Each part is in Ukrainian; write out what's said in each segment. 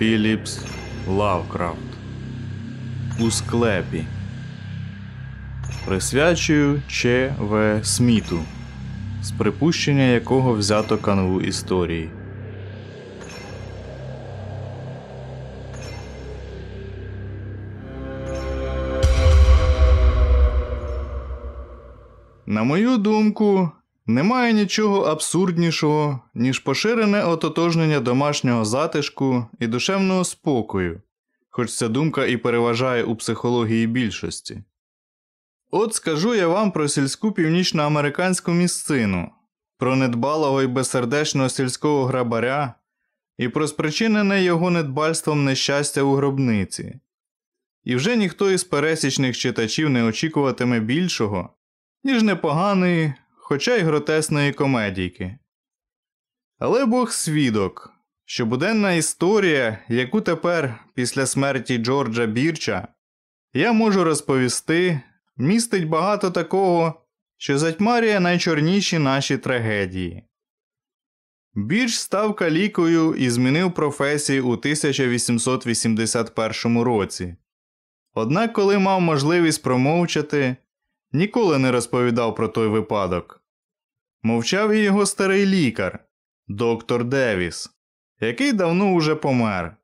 Філіпс Лавкрафт У склепі. Присвячую Ч. В. Сміту, з припущення якого взято канву історії. На мою думку, немає нічого абсурднішого, ніж поширене ототожнення домашнього затишку і душевного спокою, хоч ця думка і переважає у психології більшості. От скажу я вам про сільську північноамериканську місцину, про недбалого і безсердечного сільського грабаря і про спричинене його недбальством нещастя у гробниці. І вже ніхто із пересічних читачів не очікуватиме більшого, ніж непоганої, хоча й гротесної комедійки. Але Бог свідок, що буденна історія, яку тепер, після смерті Джорджа Бірча, я можу розповісти, містить багато такого, що затьмарює найчорніші наші трагедії. Бірч став калікою і змінив професію у 1881 році. Однак, коли мав можливість промовчати, ніколи не розповідав про той випадок. Мовчав і його старий лікар, доктор Девіс, який давно уже помер.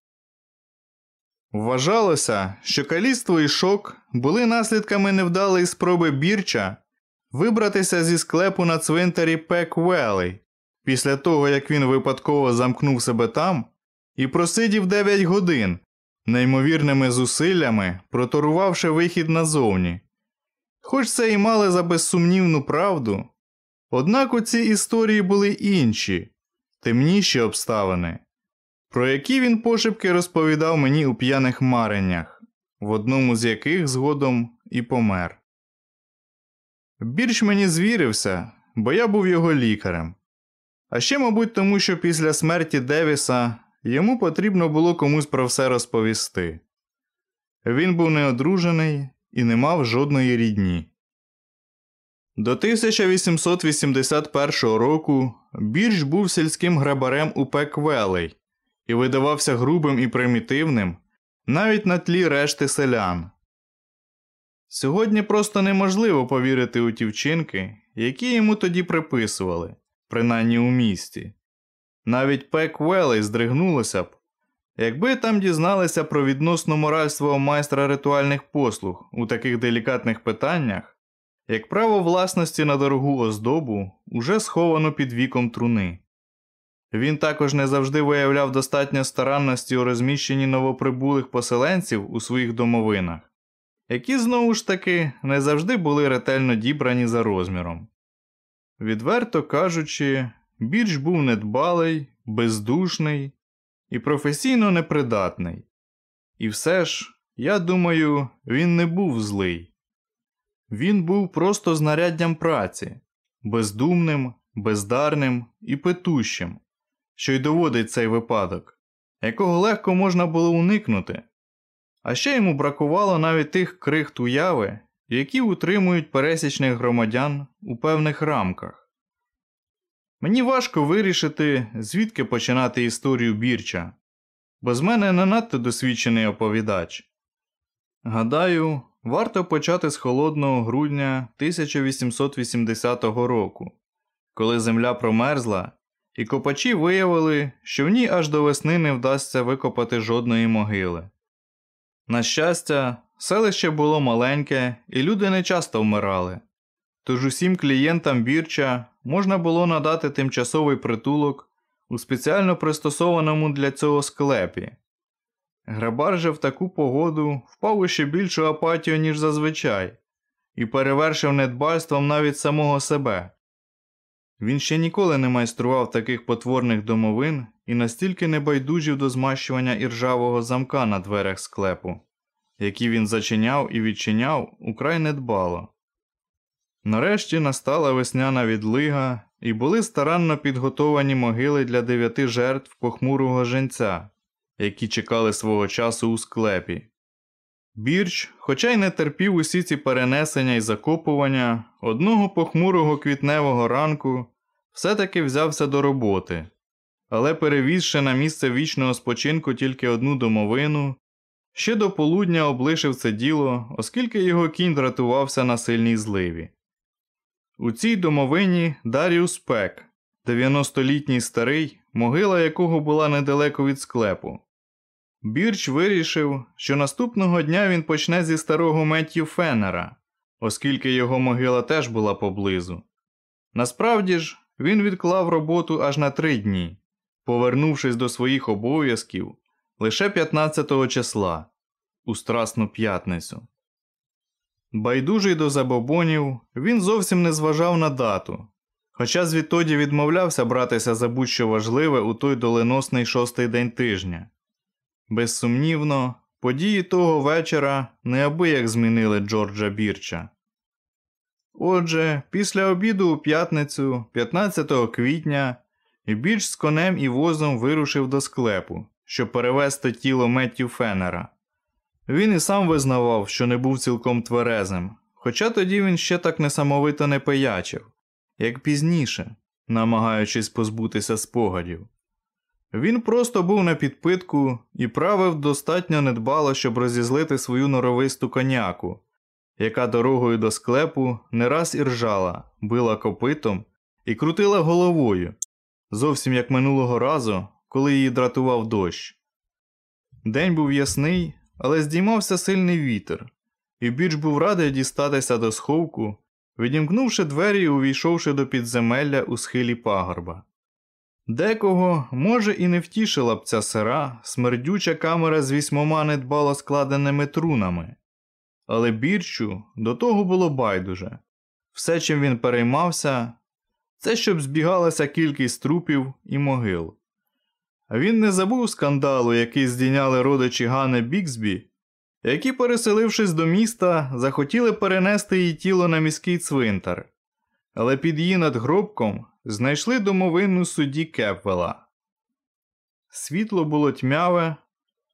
Вважалося, що каліство і шок були наслідками невдалої спроби бірча вибратися зі склепу на цвинтарі Пек-Велей після того, як він випадково замкнув себе там і просидів 9 годин, неймовірними зусиллями проторувавши вихід назовні. Хоч це і мали за безсумнівну правду, однак у цій історії були інші, темніші обставини, про які він пошепки розповідав мені у п'яних мареннях, в одному з яких згодом і помер. Бірч мені звірився, бо я був його лікарем. А ще, мабуть, тому що після смерті Девіса йому потрібно було комусь про все розповісти. Він був неодружений і не мав жодної рідні. До 1881 року Бірч був сільським грабарем у Пеквелей і видавався грубим і примітивним навіть на тлі решти селян. Сьогодні просто неможливо повірити у ті вчинки, які йому тоді приписували, принаймні у місті. Навіть Пек Велей здригнулося б, якби там дізналися про відносну мораль свого майстра ритуальних послуг у таких делікатних питаннях, як право власності на дорогу оздобу уже сховано під віком труни. Він також не завжди виявляв достатньо старанності у розміщенні новоприбулих поселенців у своїх домовинах, які знову ж таки не завжди були ретельно дібрані за розміром. Відверто кажучи, Бірч був недбалий, бездушний і професійно непридатний. І все ж, я думаю, він не був злий. Він був просто знаряддям праці, бездумним, бездарним і петущим, що й доводить цей випадок, якого легко можна було уникнути. А ще йому бракувало навіть тих крихт уяви, які утримують пересічних громадян у певних рамках. Мені важко вирішити, звідки починати історію бірча, бо з мене не надто досвідчений оповідач. Гадаю, варто почати з холодного грудня 1880 року, коли земля промерзла, і копачі виявили, що в ній аж до весни не вдасться викопати жодної могили. На щастя, селище було маленьке, і люди не часто вмирали. Тож усім клієнтам бірча можна було надати тимчасовий притулок у спеціально пристосованому для цього склепі. Грабар же в таку погоду впав у ще більшу апатію, ніж зазвичай, і перевершив недбальством навіть самого себе. Він ще ніколи не майстрував таких потворних домовин і настільки не байдужів до змащування іржавого замка на дверях склепу, які він зачиняв і відчиняв украй недбало. Нарешті настала весняна відлига, і були старанно підготовані могили для дев'яти жертв похмурого женця, які чекали свого часу у склепі. Бірч, хоча й не терпів усі ці перенесення і закопування, одного похмурого квітневого ранку все таки взявся до роботи але перевізши на місце вічного спочинку тільки одну домовину, ще до полудня облишив це діло, оскільки його кінь дратувався на сильній зливі. У цій домовині Даріус Пек, 90-літній старий, могила якого була недалеко від склепу. Бірч вирішив, що наступного дня він почне зі старого Меттю Феннера, оскільки його могила теж була поблизу. Насправді ж, він відклав роботу аж на три дні, повернувшись до своїх обов'язків лише 15-го числа у Страсну п'ятницю. Байдужий до забобонів, він зовсім не зважав на дату, хоча звідтоді відмовлявся братися за будь-що важливе у той доленосний шостий день тижня. Безсумнівно, події того вечора неабияк змінили Джорджа Бірча. Отже, після обіду у п'ятницю, 15 квітня, Бірч з конем і возом вирушив до склепу, щоб перевезти тіло Меттю Феннера. Він і сам визнавав, що не був цілком тверезим, хоча тоді він ще так несамовито не пиячив, як пізніше, намагаючись позбутися спогадів. Він просто був на підпитку і правив достатньо недбало, щоб розізлити свою норовисту коняку, яка дорогою до склепу не раз і ржала, била копитом і крутила головою, зовсім як минулого разу, коли її дратував дощ. День був ясний, але здіймався сильний вітер, і біч був радий дістатися до сховку, відімкнувши двері і увійшовши до підземелля у схилі пагорба. Декого, може, і не втішила б ця сира, смердюча камера з вісьмома недбало складеними трунами, але бірчу до того було байдуже. Все, чим він переймався, це щоб збігалася кількість трупів і могил. Він не забув скандалу, який здійняли родичі Гани Біксбі, які, переселившись до міста, захотіли перенести її тіло на міський цвинтар, але під її надгробком знайшли домовину судді Кепвела. Світло було тьмяве,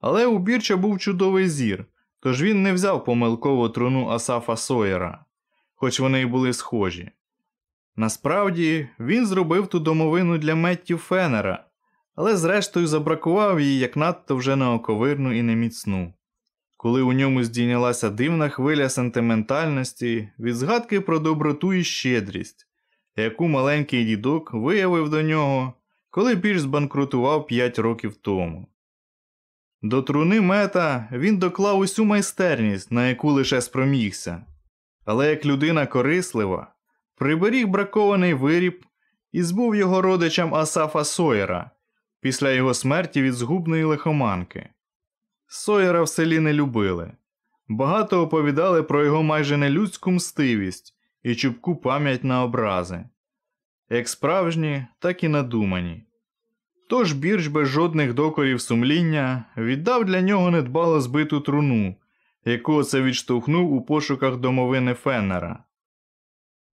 але у Бірча був чудовий зір, тож він не взяв помилково труну Асафа Сойера, хоч вони й були схожі. Насправді, він зробив ту домовину для Меттю Феннера, але зрештою забракував її як надто вже неоковирну і неміцну. Коли у ньому здійнялася дивна хвиля сентиментальності від згадки про доброту і щедрість, яку маленький дідок виявив до нього, коли більш збанкрутував 5 років тому. До труни мета він доклав усю майстерність, на яку лише спромігся, але як людина корислива, приберіг бракований виріб і збув його родичам Асафа Сойера після його смерті від згубної лихоманки. Сойера в селі не любили. Багато оповідали про його майже нелюдську мстивість і чубку пам'ять на образи, як справжні, так і надумані. Тож бірч без жодних докорів сумління віддав для нього недбало збиту труну, яку це відштовхнув у пошуках домовини Феннера.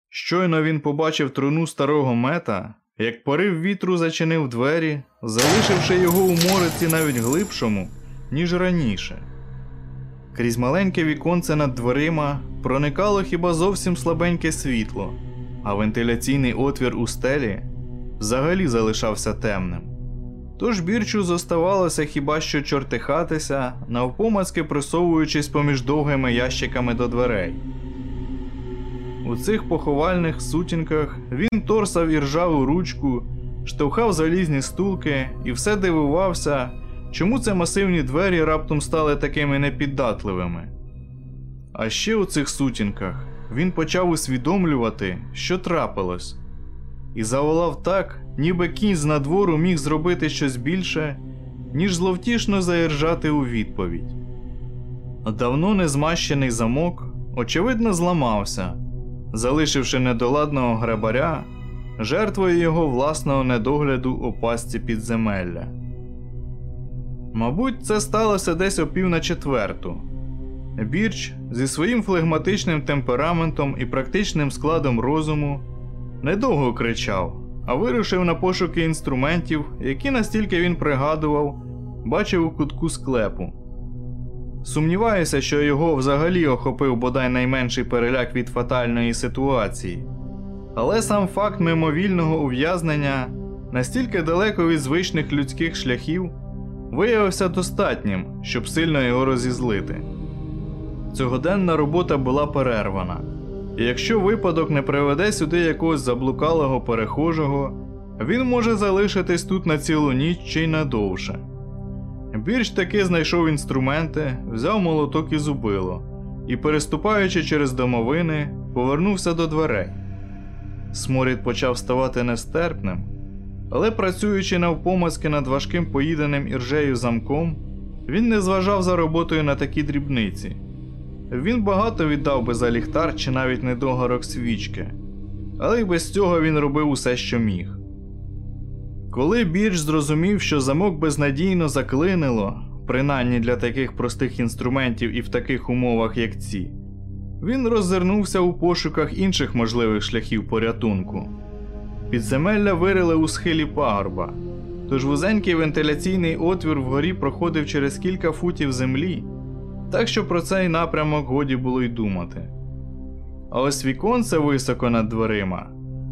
Щойно він побачив труну старого мета, як порив вітру зачинив двері, залишивши його у мориці навіть глибшому, ніж раніше. Крізь маленьке віконце над дверима проникало хіба зовсім слабеньке світло, а вентиляційний отвір у стелі взагалі залишався темним. Тож бірчу зоставалося хіба що чортихатися, навпомацьки присовуючись поміж довгими ящиками до дверей. У цих поховальних сутінках він торсав і ржаву ручку, штовхав залізні стулки і все дивувався, чому це масивні двері раптом стали такими непіддатливими. А ще у цих сутінках він почав усвідомлювати, що трапилось, і заволав так, ніби кінь з надвору міг зробити щось більше, ніж зловтішно заіржати у відповідь. Давно незмащений замок, очевидно, зламався залишивши недоладного грабаря, жертвою його власного недогляду у пастці підземелля. Мабуть, це сталося десь о пів на четверту. Бірч зі своїм флегматичним темпераментом і практичним складом розуму недовго кричав, а вирушив на пошуки інструментів, які настільки він пригадував, бачив у кутку склепу. Сумніваюся, що його взагалі охопив бодай найменший переляк від фатальної ситуації. Але сам факт мимовільного ув'язнення настільки далеко від звичних людських шляхів, виявився достатнім, щоб сильно його розізлити. Цьогоденна робота була перервана, і якщо випадок не приведе сюди якогось заблукалого перехожого, він може залишитись тут на цілу ніч чи й надовше. Бірч таки знайшов інструменти, взяв молоток і зубило, і, переступаючи через домовини, повернувся до дверей. Сморід почав ставати нестерпним, але працюючи навпомацки над важким поїденим іржею замком, він не зважав за роботою на такі дрібниці. Він багато віддав би за ліхтар чи навіть недогарок свічки, але й без цього він робив усе, що міг. Коли Бірч зрозумів, що замок безнадійно заклинило, принаймні для таких простих інструментів і в таких умовах, як ці, він роззирнувся у пошуках інших можливих шляхів порятунку. Підземелля вирили у схилі пагорба, тож вузенький вентиляційний отвір вгорі проходив через кілька футів землі, так що про цей напрямок годі було й думати. А ось віконце високо над дверима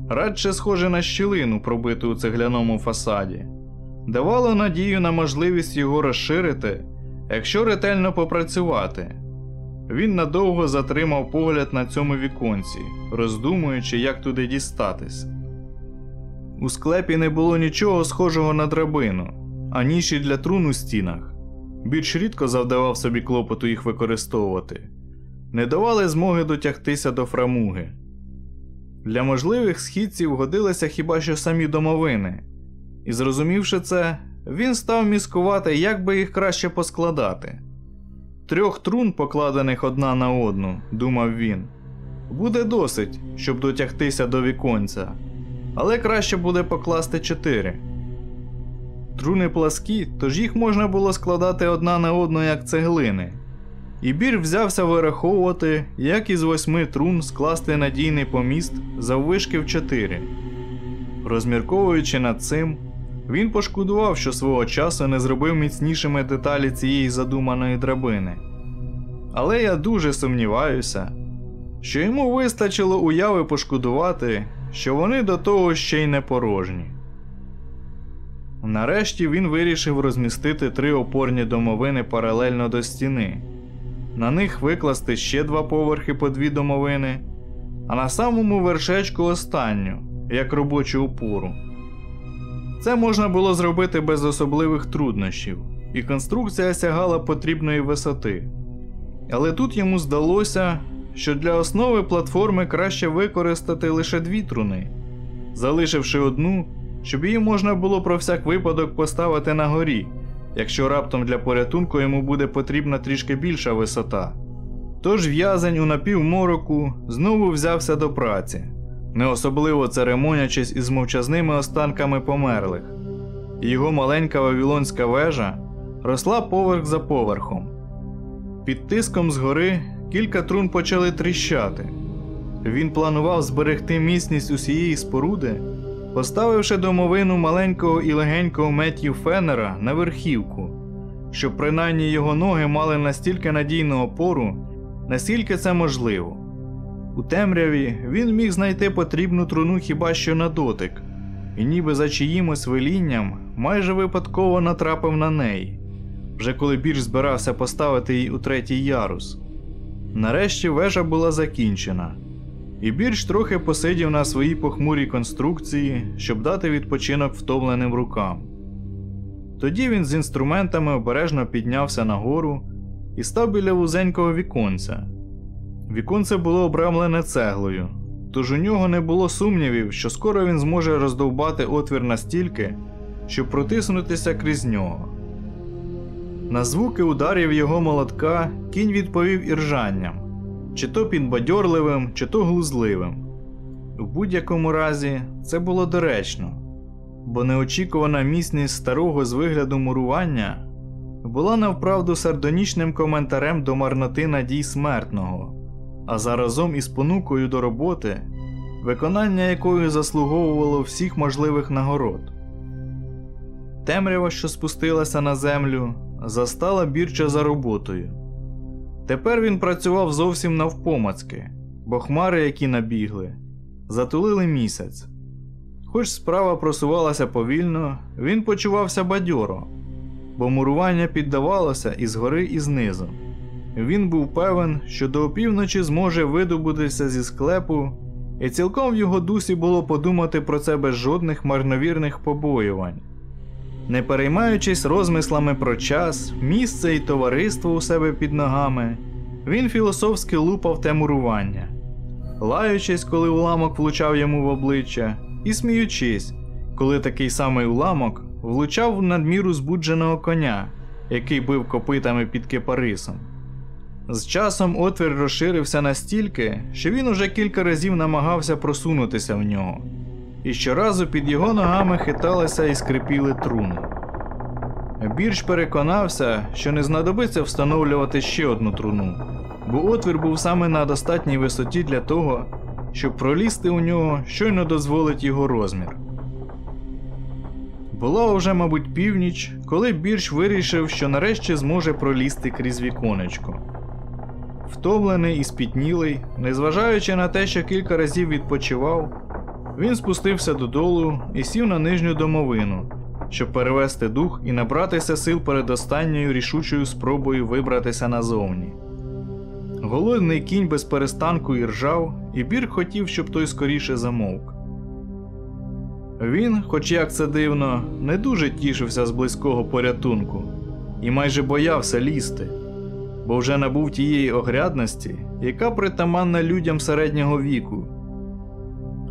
радше схоже на щілину, пробиту у цегляному фасаді, давало надію на можливість його розширити, якщо ретельно попрацювати. Він надовго затримав погляд на цьому віконці, роздумуючи, як туди дістатись. У склепі не було нічого схожого на драбину, а ніші для трун у стінах. Більш рідко завдавав собі клопоту їх використовувати, не давали змоги дотягтися до фрамуги. Для можливих східців годилися хіба що самі домовини, і, зрозумівши це, він став міскувати, як би їх краще поскладати. Трьох трун, покладених одна на одну, думав він, буде досить, щоб дотягтися до віконця, але краще буде покласти чотири. Труни пласкі, тож їх можна було складати одна на одну як цеглини. І бір взявся вираховувати, як із восьми трун скласти надійний поміст заввишки в чотири. Розмірковуючи над цим, він пошкодував, що свого часу не зробив міцнішими деталі цієї задуманої драбини. Але я дуже сумніваюся, що йому вистачило уяви пошкодувати, що вони до того ще й не порожні. Нарешті він вирішив розмістити три опорні домовини паралельно до стіни, на них викласти ще два поверхи по дві домовини, а на самому вершечку останню, як робочу опору. Це можна було зробити без особливих труднощів, і конструкція сягала потрібної висоти. Але тут йому здалося, що для основи платформи краще використати лише дві труни, залишивши одну, щоб її можна було про всяк випадок поставити на горі, якщо раптом для порятунку йому буде потрібна трішки більша висота. Тож в'язень у напівмороку знову взявся до праці, не особливо церемонячись із мовчазними останками померлих. Його маленька вавілонська вежа росла поверх за поверхом. Під тиском згори кілька трун почали тріщати. Він планував зберегти міцність усієї споруди, поставивши домовину маленького і легенького Меттью Феннера на верхівку, щоб принаймні його ноги мали настільки надійну опору, наскільки це можливо. У темряві він міг знайти потрібну труну хіба що на дотик, і ніби за чиїмось велінням майже випадково натрапив на неї, вже коли більш збирався поставити її у третій ярус. Нарешті вежа була закінчена, і більш трохи посидів на своїй похмурій конструкції, щоб дати відпочинок втомленим рукам. Тоді він з інструментами обережно піднявся нагору і став біля вузенького віконця. Віконце було обрамлене цеглою, тож у нього не було сумнівів, що скоро він зможе роздовбати отвір настільки, щоб протиснутися крізь нього. На звуки ударів його молотка кінь відповів іржанням, чи то підбадьорливим, чи то глузливим. У будь-якому разі це було доречно, бо неочікувана міцність старого з вигляду мурування була навправду сардонічним коментарем до марноти надій смертного, а заразом із понукою до роботи, виконання якої заслуговувало всіх можливих нагород. Темрява, що спустилася на землю, застала бірча за роботою. Тепер він працював зовсім навпомацки, бо хмари, які набігли, затулили місяць. Хоч справа просувалася повільно, він почувався бадьоро, бо мурування піддавалося і згори, і знизу. Він був певен, що до опівночі зможе видобутися зі склепу, і цілком в його дусі було подумати про це без жодних марновірних побоювань. Не переймаючись розмислами про час, місце і товариство у себе під ногами, він філософськи лупав те мурування, лаючись, коли уламок влучав йому в обличчя, і сміючись, коли такий самий уламок влучав в надміру збудженого коня, який бив копитами під кипарисом. З часом отвір розширився настільки, що він уже кілька разів намагався просунутися в нього, і щоразу під його ногами хиталися і скрипіли труни. Бірч переконався, що не знадобиться встановлювати ще одну труну, бо отвір був саме на достатній висоті для того, щоб пролізти у нього щойно дозволить його розмір. Була вже, мабуть, північ, коли бірч вирішив, що нарешті зможе пролізти крізь віконечко. Втомлений і спітнілий, незважаючи на те, що кілька разів відпочивав, він спустився додолу і сів на нижню домовину, щоб перевести дух і набратися сил перед останньою рішучою спробою вибратися назовні. Голодний кінь без перестанку іржав, і бір хотів, щоб той скоріше замовк. Він, хоч як це дивно, не дуже тішився з близького порятунку і майже боявся лізти, бо вже набув тієї огрядності, яка притаманна людям середнього віку.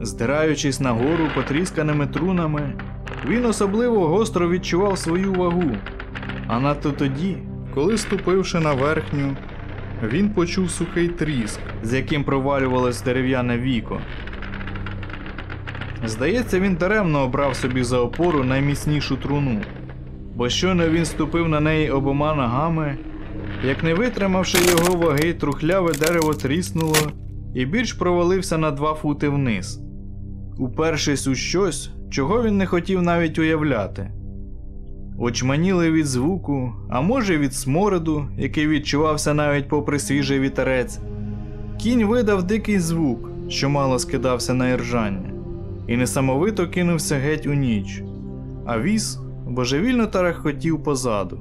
Здираючись нагору потрісканими трунами, він особливо гостро відчував свою вагу, а надто тоді, коли ступивши на верхню, він почув сухий тріск, з яким провалювалось дерев'яне віко. Здається, він даремно обрав собі за опору найміцнішу труну, бо щойно він ступив на неї обома ногами, як не витримавши його ваги, трухляве дерево тріснуло і більш провалився на два фути вниз, упершись у щось, чого він не хотів навіть уявляти. Очманіли від звуку, а може від смороду, який відчувався навіть попри свіжий вітерець, кінь видав дикий звук, що мало скидався на іржання, і несамовито кинувся геть у ніч, а віз божевільно тарахотів позаду.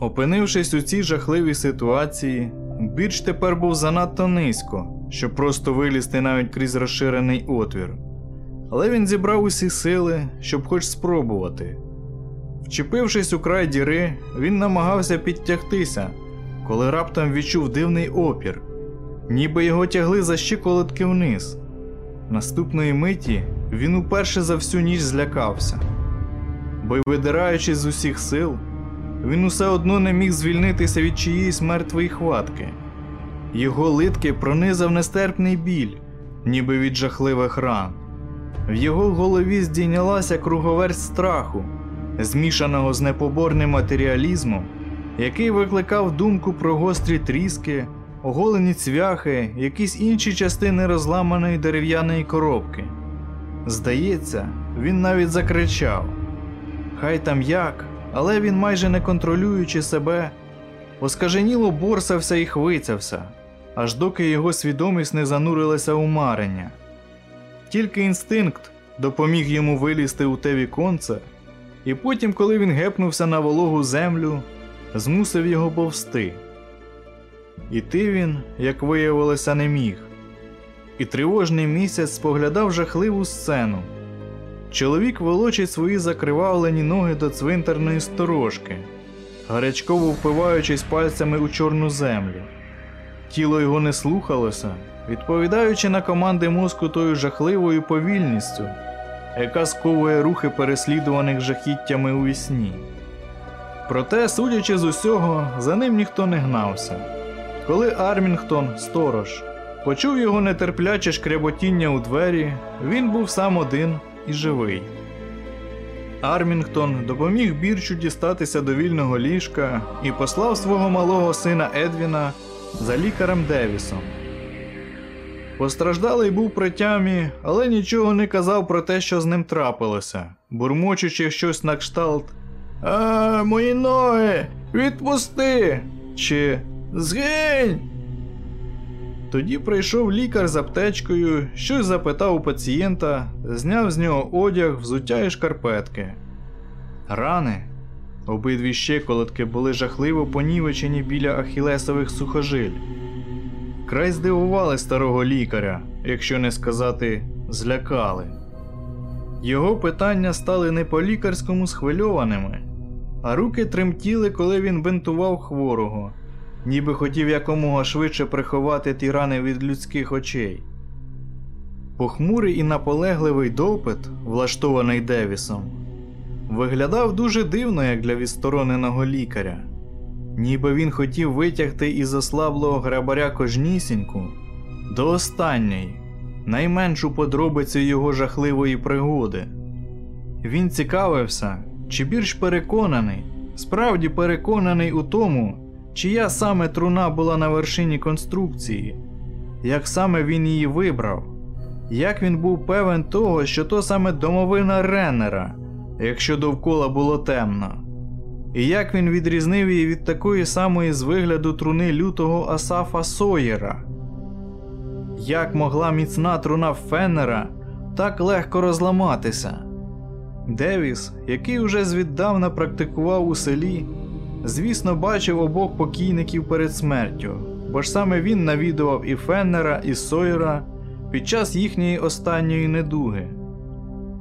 Опинившись у цій жахливій ситуації, бірч тепер був занадто низько, щоб просто вилізти навіть крізь розширений отвір. Але він зібрав усі сили, щоб хоч спробувати. Вчепившись у край діри, він намагався підтягтися, коли раптом відчув дивний опір, ніби його тягли за щиколотки вниз. Наступної миті він уперше за всю ніч злякався, бо й видираючись з усіх сил, він усе одно не міг звільнитися від чиїїсь мертвої хватки. Його литки пронизав нестерпний біль, ніби від жахливих ран. В його голові здійнялася круговерть страху, змішаного з непоборним матеріалізмом, який викликав думку про гострі тріски, оголені цвяхи, якісь інші частини розламаної дерев'яної коробки. Здається, він навіть закричав Хай там як, але він, майже не контролюючи себе, оскаженіло борсався і хвицявся, аж доки його свідомість не занурилася у марення. Тільки інстинкт допоміг йому вилізти у те віконце, і потім, коли він гепнувся на вологу землю, змусив його повсти. Іти він, як виявилося, не міг, і тривожний місяць споглядав жахливу сцену. Чоловік волочить свої закривавлені ноги до цвинтарної сторожки, гарячково впиваючись пальцями у чорну землю. Тіло його не слухалося, відповідаючи на команди мозку тою жахливою повільністю, яка сковує рухи переслідуваних жахіттями у вісні. Проте, судячи з усього, за ним ніхто не гнався. Коли Армінгтон, сторож, почув його нетерпляче шкряботіння у двері, він був сам один і живий. Армінгтон допоміг бірчу дістатися до вільного ліжка і послав свого малого сина Едвіна за лікарем Девісом. Постраждалий був при тямі, але нічого не казав про те, що з ним трапилося, бурмочучи щось на кшталт. А, мої ноги! Відпусти! Чи згинь! Тоді прийшов лікар з аптечкою, щось запитав у пацієнта, зняв з нього одяг, взуття і шкарпетки. Рани. Обидві щиколотки були жахливо понівечені біля ахілесових сухожиль. Край здивували старого лікаря, якщо не сказати, злякали. Його питання стали не по-лікарському схвильованими, а руки тремтіли, коли він бинтував хворого, ніби хотів якомога швидше приховати ті рани від людських очей. Похмурий і наполегливий допит, влаштований Девісом, виглядав дуже дивно, як для відстороненого лікаря, ніби він хотів витягти із ослаблого грабаря кожнісіньку до останньої, найменшу подробицю його жахливої пригоди. Він цікавився, чи більш переконаний, справді переконаний у тому, чия саме труна була на вершині конструкції, як саме він її вибрав, як він був певен того, що то саме домовина Реннера, якщо довкола було темно, і як він відрізнив її від такої самої з вигляду труни лютого Асафа Сойєра. Як могла міцна труна Феннера так легко розламатися? Девіс, який уже звіддавна практикував у селі, звісно, бачив обох покійників перед смертю, бо ж саме він навідував і Феннера, і Сойера під час їхньої останньої недуги.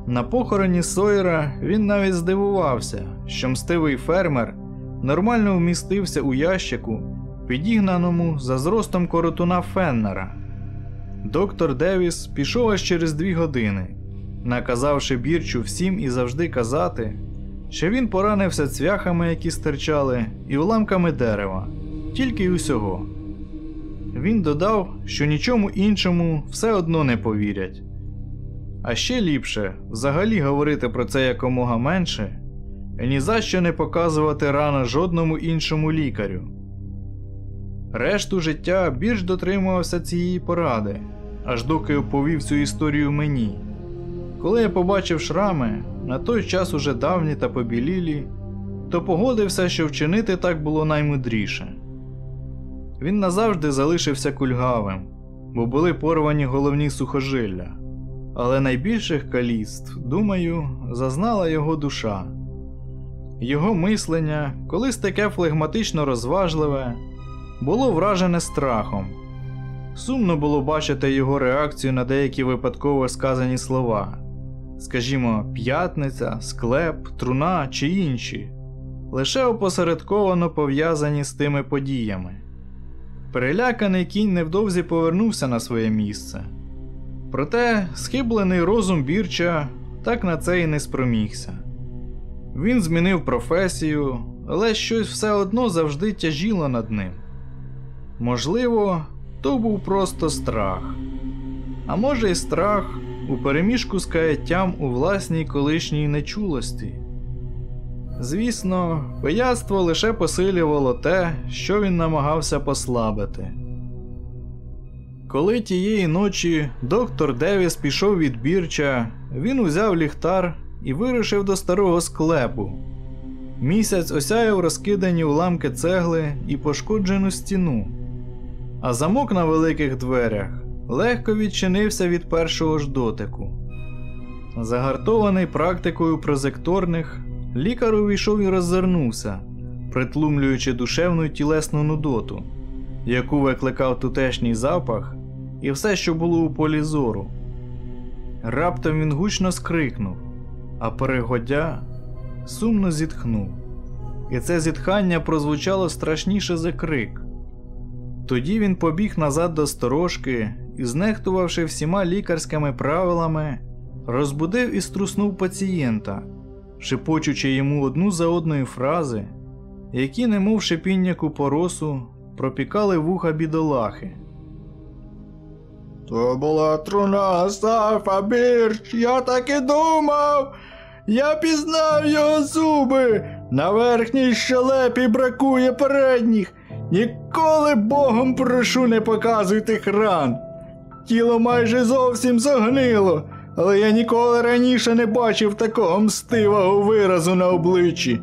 На похороні Сойера він навіть здивувався, що мстивий фермер нормально вмістився у ящику, підігнаному за зростом коротуна Феннера. Доктор Девіс пішов аж через дві години, наказавши бірчу всім і завжди казати, що він поранився цвяхами, які стирчали, і уламками дерева, тільки й усього. Він додав, що нічому іншому все одно не повірять. А ще ліпше взагалі говорити про це якомога менше, і ні за що не показувати рано жодному іншому лікарю. Решту життя більш дотримувався цієї поради, аж доки оповів цю історію мені. Коли я побачив шрами, на той час уже давні та побілілі, то погодився, що вчинити так було наймудріше. Він назавжди залишився кульгавим, бо були порвані головні сухожилля, але найбільших каліцтв, думаю, зазнала його душа. Його мислення, колись таке флегматично розважливе, було вражене страхом. Сумно було бачити його реакцію на деякі випадково сказані слова, скажімо, п'ятниця, склеп, труна чи інші, лише опосередковано пов'язані з тими подіями. Переляканий кінь невдовзі повернувся на своє місце. Проте схиблений розум бірча так на це і не спромігся. Він змінив професію, але щось все одно завжди тяжіло над ним. Можливо, то був просто страх. А може й страх у переміжку з каяттям у власній колишній нечулості. Звісно, пияцтво лише посилювало те, що він намагався послабити. Коли тієї ночі доктор Девіс пішов від бірча, він узяв ліхтар і вирушив до старого склепу. Місяць осяяв розкидані уламки цегли і пошкоджену стіну, а замок на великих дверях легко відчинився від першого ж дотику. Загартований практикою прозекторних, лікар увійшов і роззирнувся, притлумлюючи душевну тілесну нудоту, яку викликав тутешній запах і все, що було у полі зору. Раптом він гучно скрикнув, а перегодя сумно зітхнув, і це зітхання прозвучало страшніше за крик. Тоді він побіг назад до сторожки і, знехтувавши всіма лікарськими правилами, розбудив і струснув пацієнта, шепочучи йому одну за одною фрази, які, немов шипіння купоросу, пропікали вуха бідолахи. То була труна Сафа Бірч, я так і думав. Я пізнав його зуби. На верхній щелепі бракує передніх. Ніколи богом прошу не показуй тих ран. Тіло майже зовсім загнило, але я ніколи раніше не бачив такого мстивого виразу на обличчі,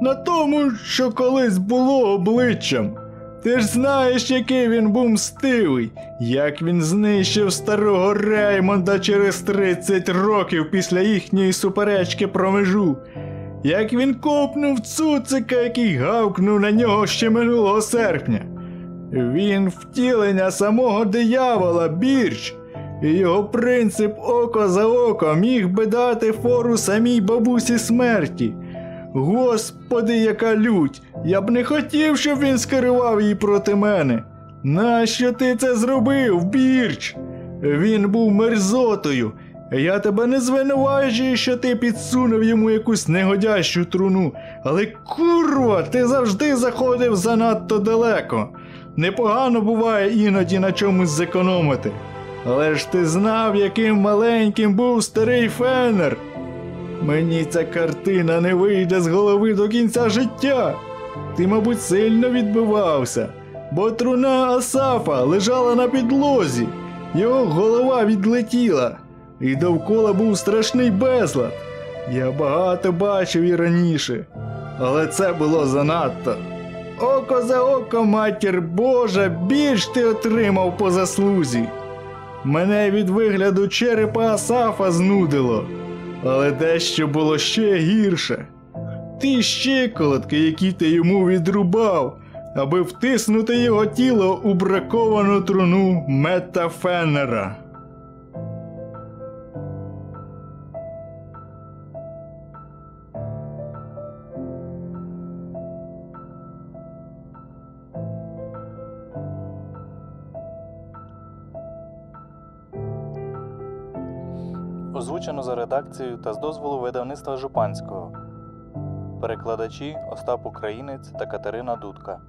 на тому, що колись було обличчям. Ти ж знаєш, який він був мстивий, як він знищив старого Реймонда через 30 років після їхньої суперечки про межу. Як він копнув цуцика, який гавкнув на нього ще минулого серпня. Він втілення самого диявола, бірч, і його принцип око за око міг би дати фору самій бабусі смерті. Господи, яка лють! Я б не хотів, щоб він скерував її проти мене. Нащо ти це зробив, бірч? Він був мерзотою. Я тебе не звинувачую, що ти підсунув йому якусь негодящу труну, але курва, ти завжди заходив занадто далеко. Непогано буває іноді на чомусь зекономити. Але ж ти знав, яким маленьким був старий Феннер. Мені ця картина не вийде з голови до кінця життя. Ти, мабуть, сильно відбивався, бо труна Асафа лежала на підлозі, його голова відлетіла, і довкола був страшний безлад. Я багато бачив і раніше, але це було занадто. Око за око, матір Божа, більш ти отримав по заслузі. Мене від вигляду черепа Асафа знудило, але дещо було ще гірше. Ті щиколотки, які ти йому відрубав, аби втиснути його тіло у браковану труну Метта редакцією та з дозволу видавництва Жупанського. Перекладачі Остап Українець та Катерина Дудка.